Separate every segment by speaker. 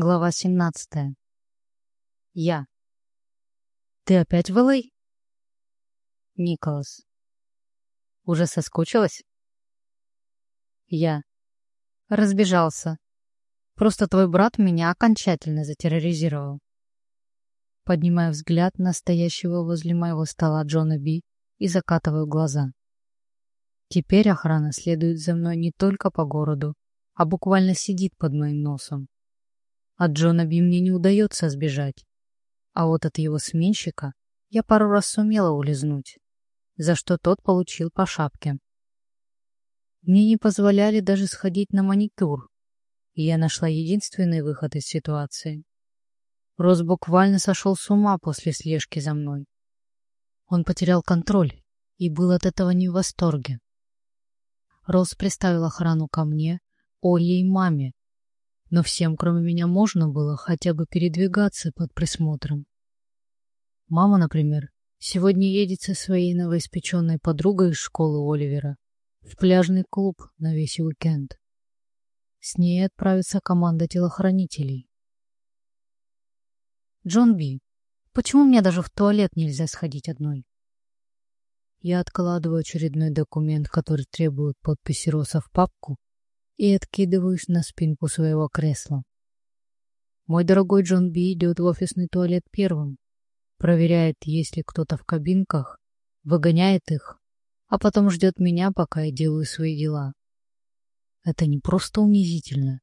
Speaker 1: Глава 17. Я. Ты опять в LA? Николас. Уже соскучилась? Я. Разбежался. Просто твой брат меня окончательно затерроризировал. Поднимаю взгляд на стоящего возле моего стола Джона Би и закатываю глаза. Теперь охрана следует за мной не только по городу, а буквально сидит под моим носом. От Джона Би мне не удается сбежать. А вот от его сменщика я пару раз сумела улизнуть, за что тот получил по шапке. Мне не позволяли даже сходить на маникюр, и я нашла единственный выход из ситуации. Рос буквально сошел с ума после слежки за мной. Он потерял контроль и был от этого не в восторге. Рос приставил охрану ко мне, Оле и маме, но всем, кроме меня, можно было хотя бы передвигаться под присмотром. Мама, например, сегодня едет со своей новоиспеченной подругой из школы Оливера в пляжный клуб на весь уикенд. С ней отправится команда телохранителей. Джон Би, почему мне даже в туалет нельзя сходить одной? Я откладываю очередной документ, который требует подписи Роса в папку, и откидываюсь на спинку своего кресла. Мой дорогой Джон Би идет в офисный туалет первым, проверяет, есть ли кто-то в кабинках, выгоняет их, а потом ждет меня, пока я делаю свои дела. Это не просто унизительно,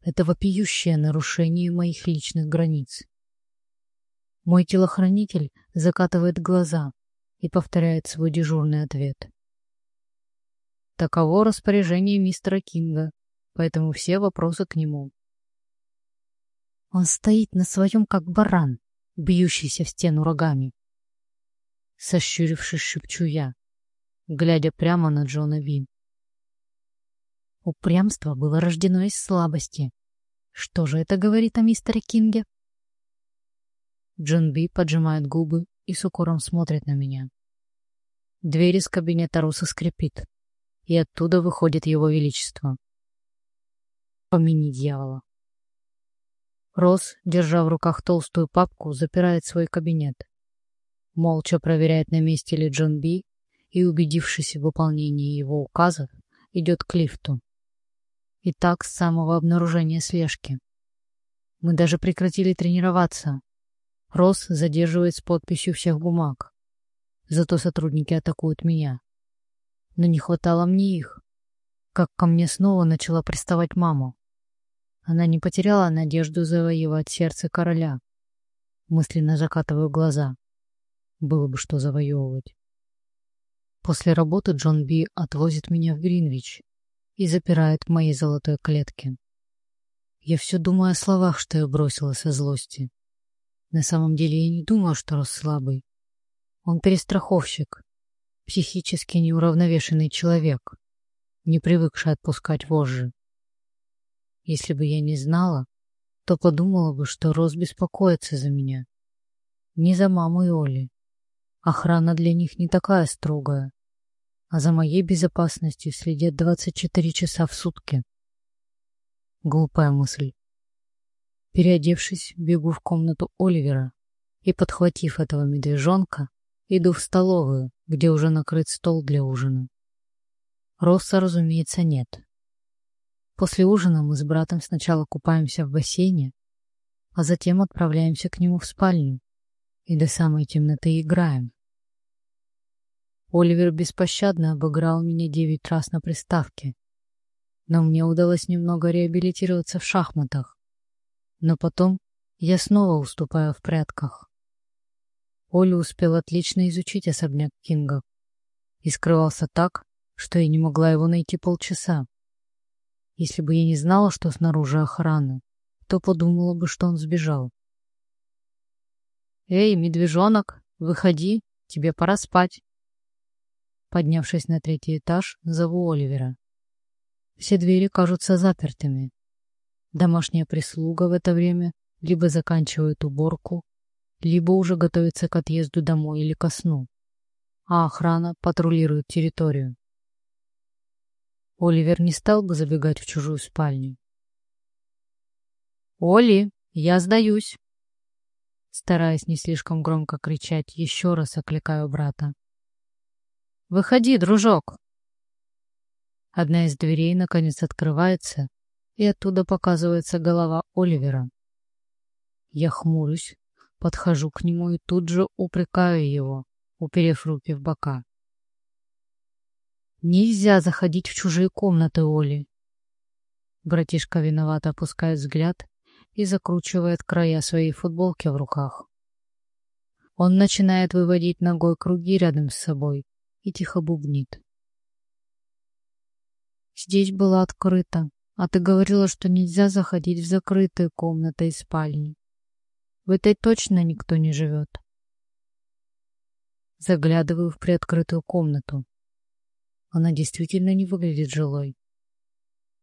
Speaker 1: это вопиющее нарушение моих личных границ. Мой телохранитель закатывает глаза и повторяет свой дежурный ответ. Таково распоряжение мистера Кинга, поэтому все вопросы к нему. Он стоит на своем, как баран, бьющийся в стену рогами. Сощурившись, шепчу я, глядя прямо на Джона Ви. Упрямство было рождено из слабости. Что же это говорит о мистере Кинге? Джон Би поджимает губы и с укором смотрит на меня. Дверь из кабинета Руса скрипит и оттуда выходит его величество. Помяни дьявола. Рос, держа в руках толстую папку, запирает свой кабинет. Молча проверяет, на месте ли Джон Би, и, убедившись в выполнении его указов, идет к лифту. И так с самого обнаружения слежки. Мы даже прекратили тренироваться. Рос задерживает с подписью всех бумаг. Зато сотрудники атакуют меня но не хватало мне их. Как ко мне снова начала приставать мама. Она не потеряла надежду завоевать сердце короля. Мысленно закатываю глаза. Было бы что завоевывать. После работы Джон Би отвозит меня в Гринвич и запирает в моей золотой клетке. Я все думаю о словах, что я бросила со злости. На самом деле я не думаю, что Рос слабый. Он перестраховщик, психически неуравновешенный человек, не привыкший отпускать вожжи. Если бы я не знала, то подумала бы, что Рос беспокоится за меня. Не за маму и Оли. Охрана для них не такая строгая, а за моей безопасностью следят 24 часа в сутки. Глупая мысль. Переодевшись, бегу в комнату Оливера и, подхватив этого медвежонка, иду в столовую, где уже накрыт стол для ужина. Росса, разумеется, нет. После ужина мы с братом сначала купаемся в бассейне, а затем отправляемся к нему в спальню и до самой темноты играем. Оливер беспощадно обыграл меня девять раз на приставке, но мне удалось немного реабилитироваться в шахматах. Но потом я снова уступаю в прятках. Оля успел отлично изучить особняк Кинга и скрывался так, что я не могла его найти полчаса. Если бы я не знала, что снаружи охрана, то подумала бы, что он сбежал. «Эй, медвежонок, выходи, тебе пора спать!» Поднявшись на третий этаж, зову Оливера. Все двери кажутся запертыми. Домашняя прислуга в это время либо заканчивает уборку, либо уже готовится к отъезду домой или ко сну, а охрана патрулирует территорию. Оливер не стал бы забегать в чужую спальню. Оли, я сдаюсь. Стараясь не слишком громко кричать, еще раз окликаю брата. «Выходи, дружок!» Одна из дверей наконец открывается, и оттуда показывается голова Оливера. Я хмурюсь, подхожу к нему и тут же упрекаю его, уперев руки в бока. «Нельзя заходить в чужие комнаты, Оли!» Братишка виновато опускает взгляд и закручивает края своей футболки в руках. Он начинает выводить ногой круги рядом с собой и тихо бубнит. Здесь было открыто, а ты говорила, что нельзя заходить в закрытые комнаты и спальни. В этой точно никто не живет. Заглядываю в приоткрытую комнату. Она действительно не выглядит жилой.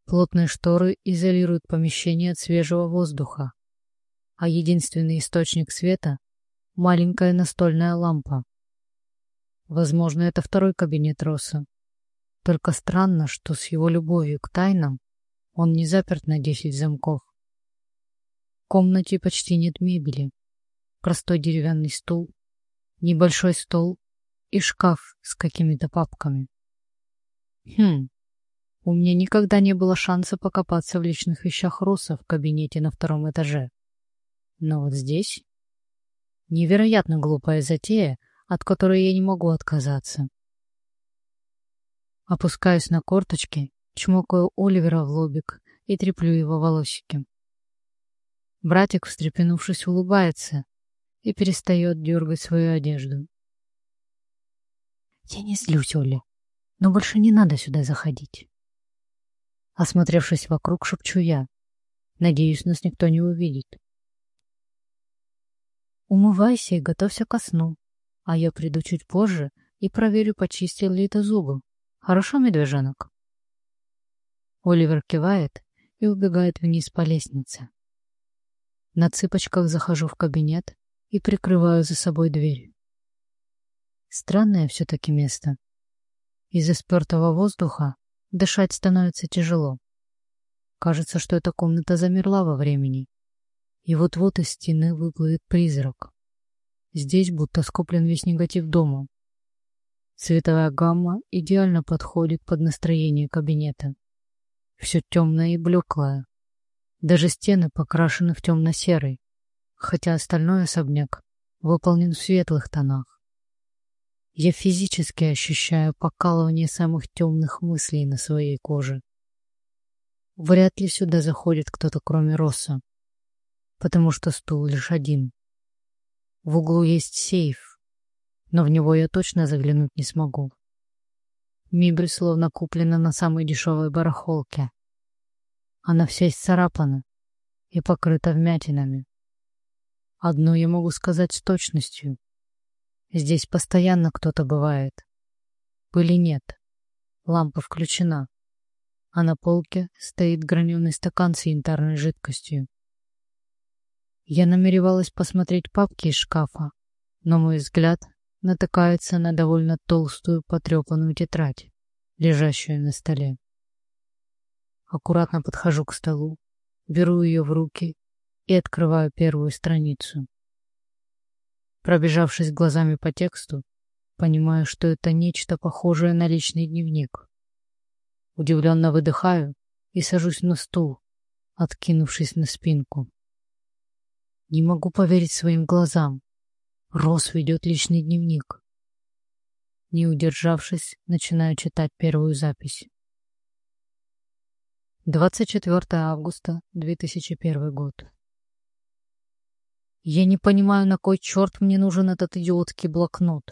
Speaker 1: Плотные шторы изолируют помещение от свежего воздуха, а единственный источник света — маленькая настольная лампа. Возможно, это второй кабинет Росса. Только странно, что с его любовью к тайнам он не заперт на десять замков. В комнате почти нет мебели. Простой деревянный стул, небольшой стол и шкаф с какими-то папками. Хм, у меня никогда не было шанса покопаться в личных вещах Росса в кабинете на втором этаже. Но вот здесь... Невероятно глупая затея, от которой я не могу отказаться. Опускаюсь на корточки, чмокаю Оливера в лобик и треплю его волосики. Братик, встрепенувшись, улыбается и перестает дергать свою одежду. Я не злюсь, Оля, но больше не надо сюда заходить. Осмотревшись вокруг, шепчу я. Надеюсь, нас никто не увидит. Умывайся и готовься ко сну, а я приду чуть позже и проверю, почистил ли ты зубы. Хорошо, медвежонок?» Оливер кивает и убегает вниз по лестнице. На цыпочках захожу в кабинет и прикрываю за собой дверь. Странное все-таки место. Из-за спертого воздуха дышать становится тяжело. Кажется, что эта комната замерла во времени. И вот-вот из стены выплывет призрак. Здесь будто скоплен весь негатив дома. Цветовая гамма идеально подходит под настроение кабинета. Все темное и блеклое. Даже стены покрашены в темно-серый, хотя остальной особняк выполнен в светлых тонах. Я физически ощущаю покалывание самых темных мыслей на своей коже. Вряд ли сюда заходит кто-то, кроме Росса, потому что стул лишь один. В углу есть сейф, но в него я точно заглянуть не смогу. Мебель словно куплена на самой дешевой барахолке. Она вся исцарапана и покрыта вмятинами. Одно я могу сказать с точностью. Здесь постоянно кто-то бывает. Пыли нет. Лампа включена. А на полке стоит граненый стакан с янтарной жидкостью. Я намеревалась посмотреть папки из шкафа, но мой взгляд натыкается на довольно толстую потрепанную тетрадь, лежащую на столе. Аккуратно подхожу к столу, беру ее в руки и открываю первую страницу. Пробежавшись глазами по тексту, понимаю, что это нечто похожее на личный дневник. Удивленно выдыхаю и сажусь на стул, откинувшись на спинку. Не могу поверить своим глазам. Рос ведет личный дневник. Не удержавшись, начинаю читать первую запись. 24 августа 2001 год. Я не понимаю, на кой черт мне нужен этот идиотский блокнот.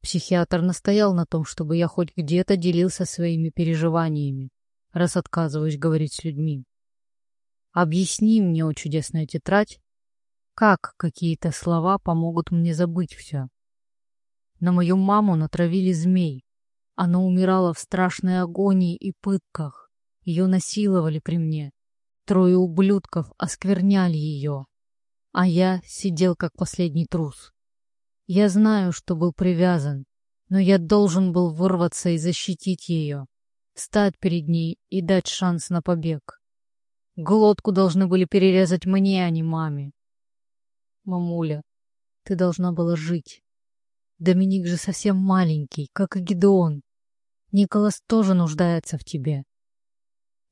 Speaker 1: Психиатр настоял на том, чтобы я хоть где-то делился своими переживаниями, раз отказываюсь говорить с людьми. Объясни мне, о чудесная тетрадь, как какие-то слова помогут мне забыть все? На мою маму натравили змей. Она умирала в страшной агонии и пытках. Ее насиловали при мне. Трое ублюдков оскверняли ее. А я сидел как последний трус. Я знаю, что был привязан, но я должен был вырваться и защитить ее, стать перед ней и дать шанс на побег. Глотку должны были перерезать мне, а не маме. Мамуля, ты должна была жить. Доминик же совсем маленький, как и Гидеон. Николас тоже нуждается в тебе.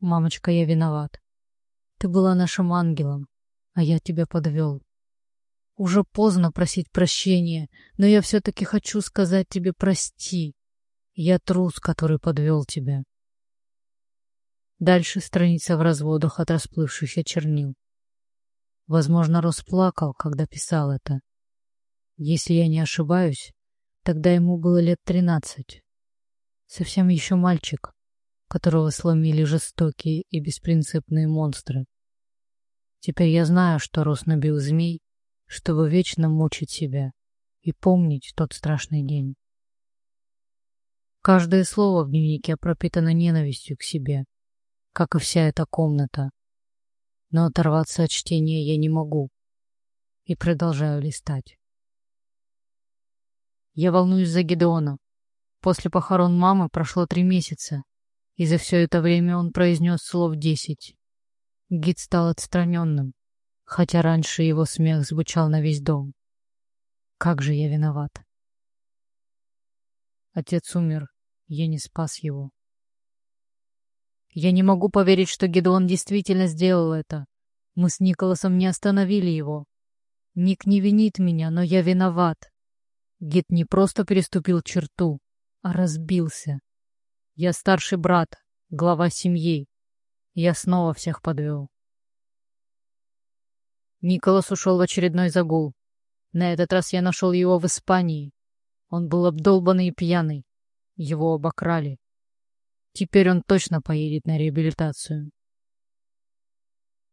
Speaker 1: Мамочка, я виноват. Ты была нашим ангелом, а я тебя подвел. Уже поздно просить прощения, но я все-таки хочу сказать тебе прости. Я трус, который подвел тебя. Дальше страница в разводах от расплывшихся чернил. Возможно, Рос плакал, когда писал это. Если я не ошибаюсь, тогда ему было лет тринадцать. Совсем еще мальчик, которого сломили жестокие и беспринципные монстры. Теперь я знаю, что Рос набил змей, чтобы вечно мучить себя и помнить тот страшный день. Каждое слово в дневнике пропитано ненавистью к себе, как и вся эта комната. Но оторваться от чтения я не могу и продолжаю листать. Я волнуюсь за Гедеона. После похорон мамы прошло три месяца, и за все это время он произнес слов десять. Гид стал отстраненным, хотя раньше его смех звучал на весь дом. Как же я виноват. Отец умер, я не спас его. Я не могу поверить, что Гедеон действительно сделал это. Мы с Николасом не остановили его. Ник не винит меня, но я виноват. Гид не просто переступил черту, а разбился. Я старший брат, глава семьи. Я снова всех подвел. Николас ушел в очередной загул. На этот раз я нашел его в Испании. Он был обдолбанный и пьяный. Его обокрали. Теперь он точно поедет на реабилитацию.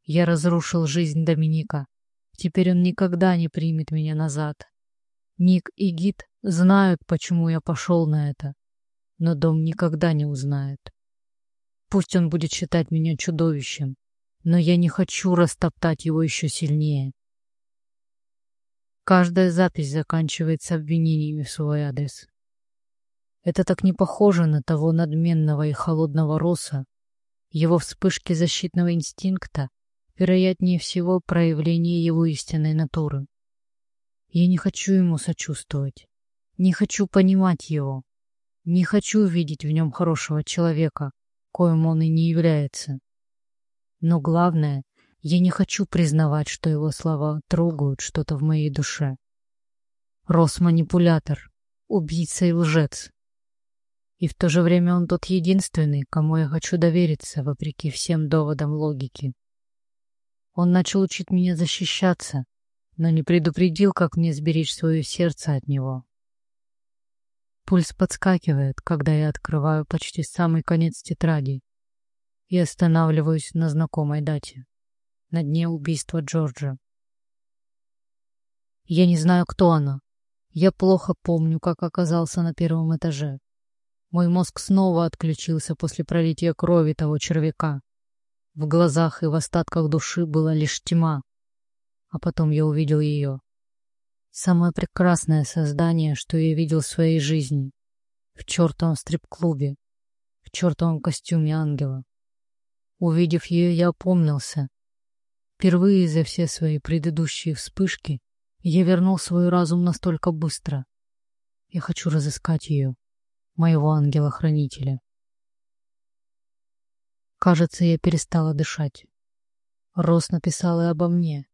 Speaker 1: Я разрушил жизнь Доминика. Теперь он никогда не примет меня назад. Ник и Гид знают, почему я пошел на это. Но дом никогда не узнает. Пусть он будет считать меня чудовищем, но я не хочу растоптать его еще сильнее. Каждая запись заканчивается обвинениями в свой адрес. Это так не похоже на того надменного и холодного роса. Его вспышки защитного инстинкта, вероятнее всего, проявление его истинной натуры. Я не хочу ему сочувствовать, не хочу понимать его, не хочу видеть в нем хорошего человека, коим он и не является. Но главное, я не хочу признавать, что его слова трогают что-то в моей душе. Рос манипулятор, убийца и лжец. И в то же время он тот единственный, кому я хочу довериться, вопреки всем доводам логики. Он начал учить меня защищаться, но не предупредил, как мне сберечь свое сердце от него. Пульс подскакивает, когда я открываю почти самый конец тетради и останавливаюсь на знакомой дате, на дне убийства Джорджа. Я не знаю, кто она. Я плохо помню, как оказался на первом этаже. Мой мозг снова отключился после пролития крови того червяка. В глазах и в остатках души была лишь тьма. А потом я увидел ее. Самое прекрасное создание, что я видел в своей жизни. В чертовом стрип-клубе. В чертовом костюме ангела. Увидев ее, я опомнился. Впервые за все свои предыдущие вспышки я вернул свой разум настолько быстро. Я хочу разыскать ее моего ангела-хранителя. Кажется, я перестала дышать. Рос написал и обо мне.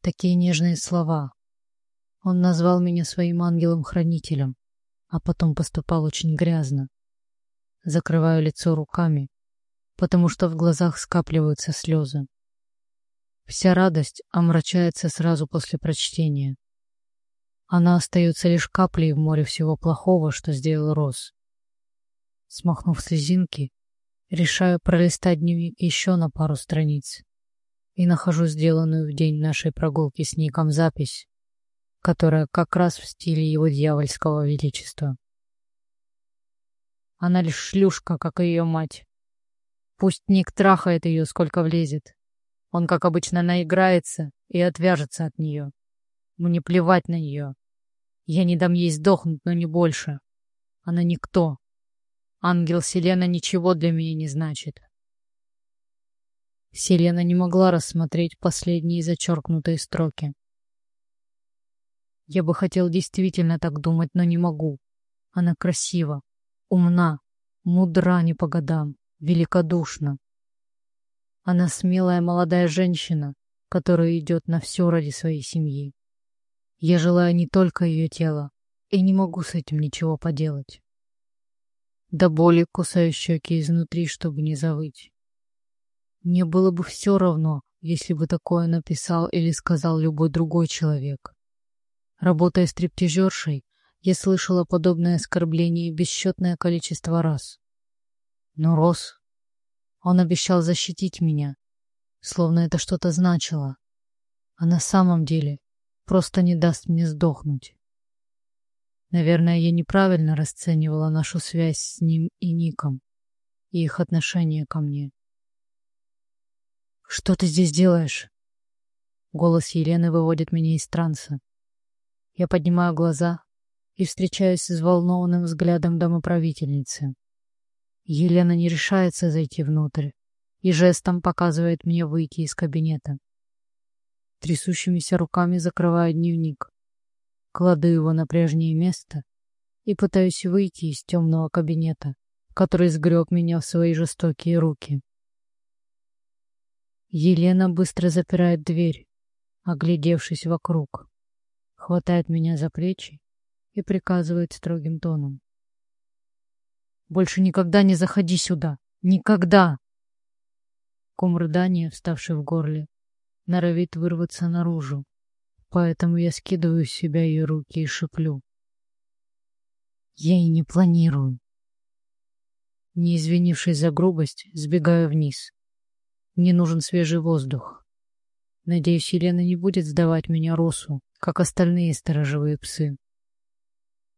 Speaker 1: Такие нежные слова. Он назвал меня своим ангелом-хранителем, а потом поступал очень грязно. Закрываю лицо руками, потому что в глазах скапливаются слезы. Вся радость омрачается сразу после прочтения. Она остается лишь каплей в море всего плохого, что сделал Рос. Смахнув слезинки, решаю пролистать дневник еще на пару страниц и нахожу сделанную в день нашей прогулки с Ником запись, которая как раз в стиле его дьявольского величества. Она лишь шлюшка, как и ее мать. Пусть Ник трахает ее, сколько влезет. Он, как обычно, наиграется и отвяжется от нее. Мне плевать на нее. Я не дам ей сдохнуть, но не больше. Она никто. Ангел Селена ничего для меня не значит. Селена не могла рассмотреть последние зачеркнутые строки. Я бы хотел действительно так думать, но не могу. Она красива, умна, мудра не по годам, великодушна. Она смелая молодая женщина, которая идет на все ради своей семьи. Я желаю не только ее тела, и не могу с этим ничего поделать. До боли кусаю щеки изнутри, чтобы не завыть. Мне было бы все равно, если бы такое написал или сказал любой другой человек. Работая стриптизершей, я слышала подобное оскорбление бесчетное количество раз. Но Рос, он обещал защитить меня, словно это что-то значило, а на самом деле просто не даст мне сдохнуть. Наверное, я неправильно расценивала нашу связь с ним и Ником, и их отношение ко мне. «Что ты здесь делаешь?» Голос Елены выводит меня из транса. Я поднимаю глаза и встречаюсь с взволнованным взглядом домоправительницы. Елена не решается зайти внутрь и жестом показывает мне выйти из кабинета. Трясущимися руками закрываю дневник, кладу его на прежнее место и пытаюсь выйти из темного кабинета, который сгреб меня в свои жестокие руки. Елена быстро запирает дверь, оглядевшись вокруг хватает меня за плечи и приказывает строгим тоном. «Больше никогда не заходи сюда! Никогда!» Ком рыдания, вставший в горле, норовит вырваться наружу, поэтому я скидываю с себя ее руки и шиплю. Я и не планирую. Не извинившись за грубость, сбегаю вниз. Мне нужен свежий воздух. Надеюсь, Елена не будет сдавать меня Росу, как остальные сторожевые псы.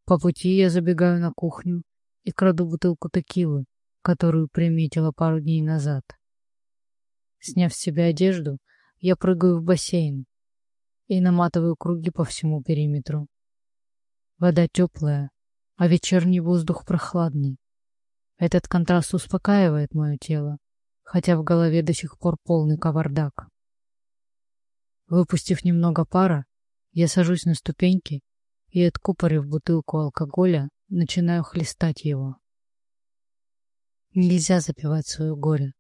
Speaker 1: По пути я забегаю на кухню и краду бутылку текилы, которую приметила пару дней назад. Сняв с себя одежду, я прыгаю в бассейн и наматываю круги по всему периметру. Вода теплая, а вечерний воздух прохладный. Этот контраст успокаивает мое тело, хотя в голове до сих пор полный кавардак. Выпустив немного пара, я сажусь на ступеньки и, откупорив бутылку алкоголя, начинаю хлестать его. Нельзя запивать свое горе.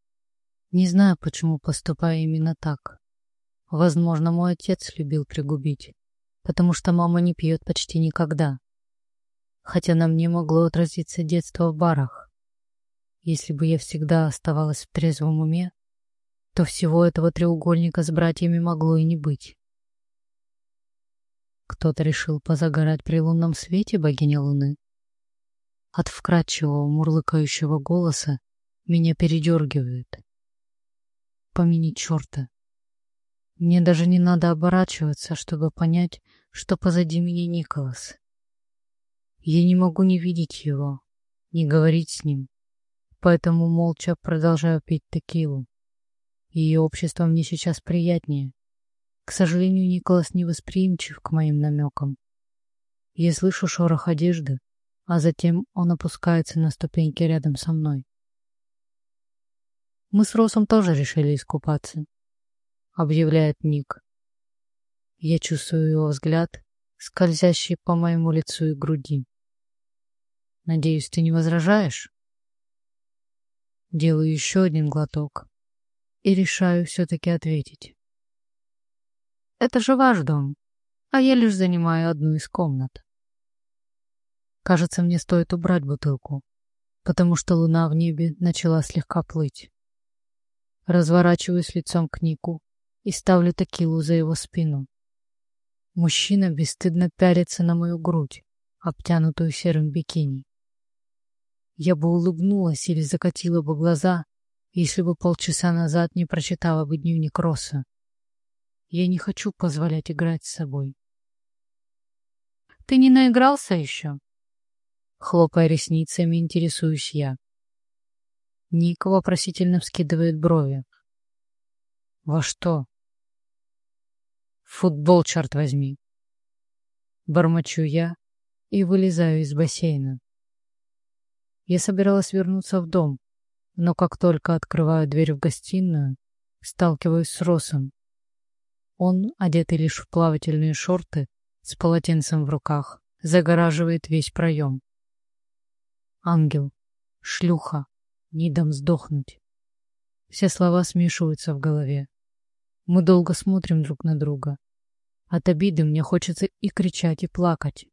Speaker 1: Не знаю, почему поступаю именно так. Возможно, мой отец любил пригубить, потому что мама не пьет почти никогда. Хотя на мне могло отразиться детство в барах. Если бы я всегда оставалась в трезвом уме, то всего этого треугольника с братьями могло и не быть. Кто-то решил позагорать при лунном свете богини Луны. От вкрадчивого мурлыкающего голоса меня передергивает. Помяни черта. Мне даже не надо оборачиваться, чтобы понять, что позади меня Николас. Я не могу не видеть его, не говорить с ним, поэтому молча продолжаю пить текилу. Ее общество мне сейчас приятнее, к сожалению, Николас не восприимчив к моим намекам. Я слышу шорох одежды, а затем он опускается на ступеньки рядом со мной. «Мы с Росом тоже решили искупаться», — объявляет Ник. Я чувствую его взгляд, скользящий по моему лицу и груди. «Надеюсь, ты не возражаешь?» Делаю еще один глоток и решаю все-таки ответить. Это же ваш дом, а я лишь занимаю одну из комнат. Кажется, мне стоит убрать бутылку, потому что луна в небе начала слегка плыть. Разворачиваюсь лицом к Нику и ставлю текилу за его спину. Мужчина бесстыдно пялится на мою грудь, обтянутую серым бикини. Я бы улыбнулась или закатила бы глаза, если бы полчаса назад не прочитала бы дневник Росса. Я не хочу позволять играть с собой. Ты не наигрался еще? Хлопая ресницами, интересуюсь я. Ник вопросительно вскидывает брови. Во что? Футбол, черт возьми. Бормочу я и вылезаю из бассейна. Я собиралась вернуться в дом, но как только открываю дверь в гостиную, сталкиваюсь с Росом. Он, одетый лишь в плавательные шорты, с полотенцем в руках, загораживает весь проем. Ангел, шлюха, не дам сдохнуть. Все слова смешиваются в голове. Мы долго смотрим друг на друга. От обиды мне хочется и кричать, и плакать.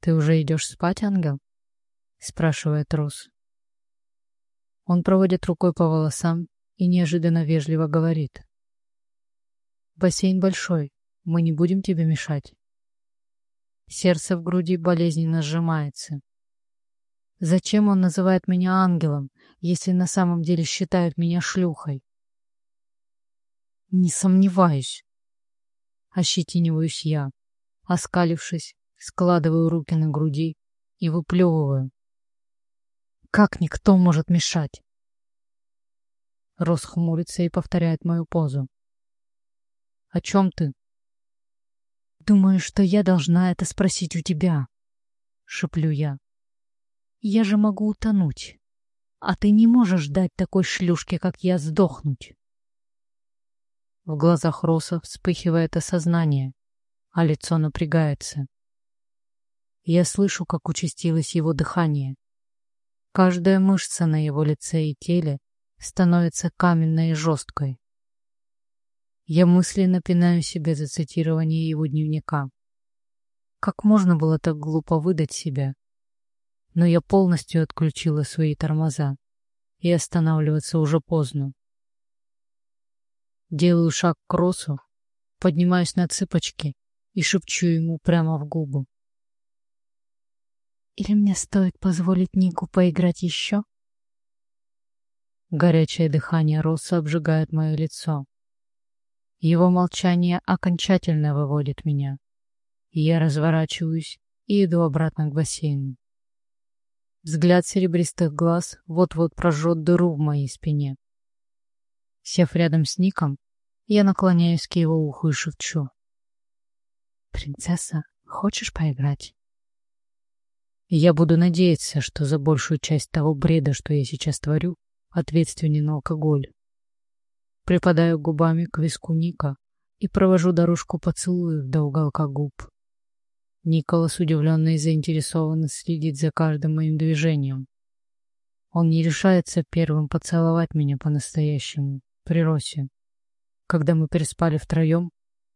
Speaker 1: «Ты уже идешь спать, ангел?» — спрашивает Рос. Он проводит рукой по волосам и неожиданно вежливо говорит. «Бассейн большой, мы не будем тебе мешать». Сердце в груди болезненно сжимается. Зачем он называет меня ангелом, если на самом деле считает меня шлюхой? Не сомневаюсь. Ощетиниваюсь я, оскалившись, складываю руки на груди и выплевываю. Как никто может мешать? Рос хмурится и повторяет мою позу. «О чем ты?» «Думаю, что я должна это спросить у тебя», — шеплю я. «Я же могу утонуть, а ты не можешь дать такой шлюшке, как я, сдохнуть». В глазах Роса вспыхивает осознание, а лицо напрягается. Я слышу, как участилось его дыхание. Каждая мышца на его лице и теле становится каменной и жесткой. Я мысленно пинаю себе за цитирование его дневника. Как можно было так глупо выдать себя? Но я полностью отключила свои тормоза, и останавливаться уже поздно. Делаю шаг к Росу, поднимаюсь на цыпочки и шепчу ему прямо в губы. Или мне стоит позволить Нику поиграть еще? Горячее дыхание Роса обжигает мое лицо. Его молчание окончательно выводит меня. Я разворачиваюсь и иду обратно к бассейну. Взгляд серебристых глаз вот-вот прожжет дыру в моей спине. Сев рядом с Ником, я наклоняюсь к его уху и шепчу. «Принцесса, хочешь поиграть?» Я буду надеяться, что за большую часть того бреда, что я сейчас творю, ответственен алкоголь. Припадаю губами к виску Ника и провожу дорожку поцелуев до уголка губ. Николас удивленно и заинтересованно следит за каждым моим движением. Он не решается первым поцеловать меня по-настоящему при Росе. Когда мы переспали втроем,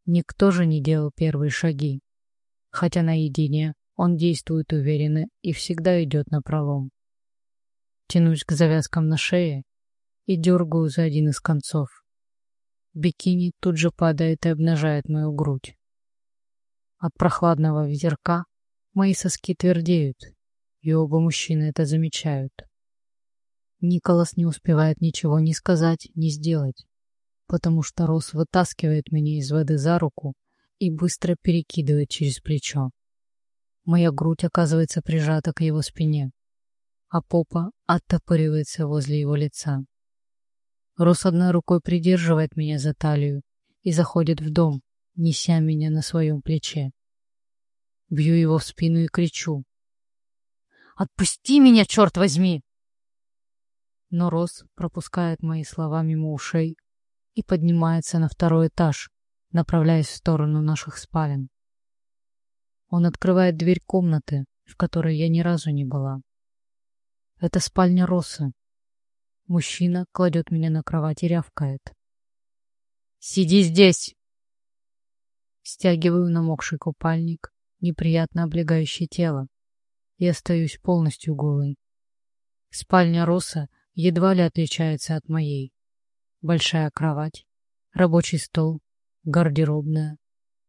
Speaker 1: никто же не делал первые шаги. Хотя наедине он действует уверенно и всегда идет на пролом. Тянусь к завязкам на шее и дергаю за один из концов. Бикини тут же падает и обнажает мою грудь. От прохладного ветерка мои соски твердеют, и оба мужчины это замечают. Николас не успевает ничего ни сказать, ни сделать, потому что Рос вытаскивает меня из воды за руку и быстро перекидывает через плечо. Моя грудь оказывается прижата к его спине, а попа оттопыривается возле его лица. Рос одной рукой придерживает меня за талию и заходит в дом, неся меня на своем плече. Бью его в спину и кричу. «Отпусти меня, черт возьми!» но Рос пропускает мои слова мимо ушей и поднимается на второй этаж, направляясь в сторону наших спален. Он открывает дверь комнаты, в которой я ни разу не была. Это спальня Роса. Мужчина кладет меня на кровать и рявкает. «Сиди здесь!» Стягиваю намокший купальник, неприятно облегающий тело, и остаюсь полностью голой. Спальня Роса едва ли отличается от моей. Большая кровать, рабочий стол, гардеробная,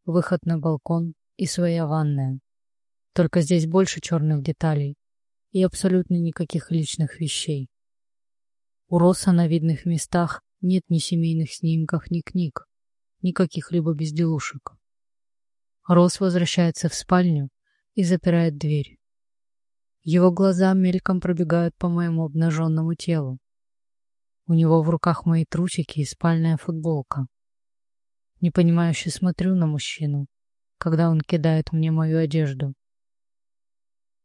Speaker 1: выход на балкон и своя ванная. Только здесь больше черных деталей и абсолютно никаких личных вещей. У Роса на видных местах нет ни семейных снимков, ни книг, ни каких-либо безделушек. Рос возвращается в спальню и запирает дверь. Его глаза мельком пробегают по моему обнаженному телу. У него в руках мои трусики и спальная футболка. Непонимающе смотрю на мужчину, когда он кидает мне мою одежду.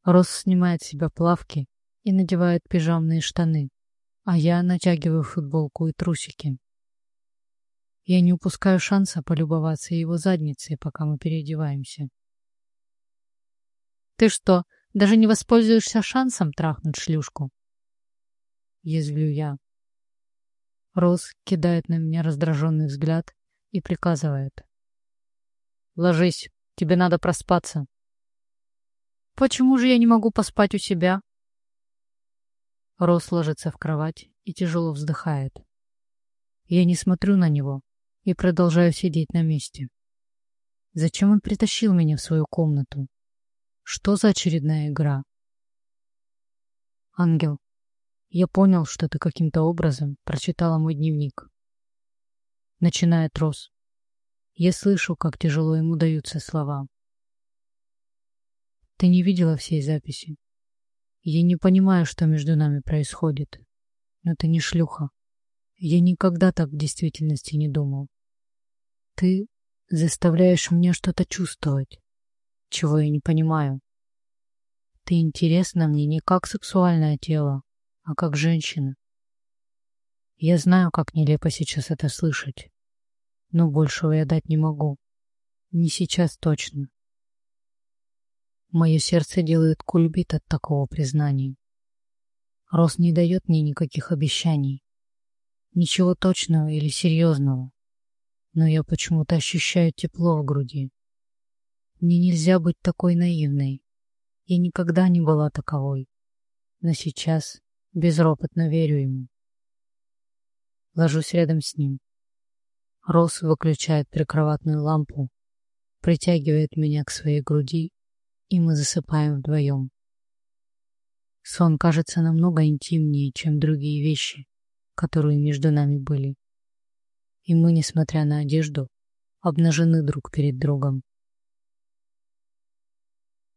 Speaker 1: Рос снимает с себя плавки и надевает пижамные штаны, а я натягиваю футболку и трусики. Я не упускаю шанса полюбоваться его задницей, пока мы переодеваемся. «Ты что, даже не воспользуешься шансом трахнуть шлюшку?» Язвлю я. Рос кидает на меня раздраженный взгляд и приказывает. «Ложись, тебе надо проспаться». «Почему же я не могу поспать у себя?» Рос ложится в кровать и тяжело вздыхает. Я не смотрю на него и продолжаю сидеть на месте. Зачем он притащил меня в свою комнату? Что за очередная игра? Ангел, я понял, что ты каким-то образом прочитала мой дневник. Начинает Рос. Я слышу, как тяжело ему даются слова. Ты не видела всей записи. Я не понимаю, что между нами происходит. Но ты не шлюха. Я никогда так в действительности не думал. Ты заставляешь меня что-то чувствовать, чего я не понимаю. Ты интересна мне не как сексуальное тело, а как женщина. Я знаю, как нелепо сейчас это слышать, но большего я дать не могу. Не сейчас точно. Мое сердце делает кульбит от такого признания. Рос не дает мне никаких обещаний. Ничего точного или серьезного. Но я почему-то ощущаю тепло в груди. Мне нельзя быть такой наивной. Я никогда не была таковой. Но сейчас безропотно верю ему. Ложусь рядом с ним. Рос выключает прикроватную лампу, притягивает меня к своей груди и мы засыпаем вдвоем. Сон кажется намного интимнее, чем другие вещи, которые между нами были. И мы, несмотря на одежду, обнажены друг перед другом.